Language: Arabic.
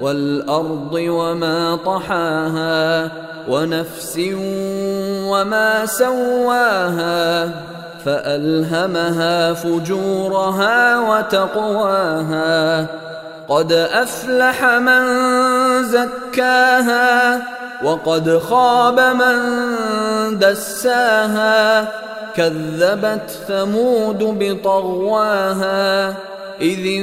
والأرض وما طحاها ونفس وما سواها فألهمها فجورها وتقواها قد أفلح من زكاها وقد خاب من دساها كذبت ثمود بطغواها إذ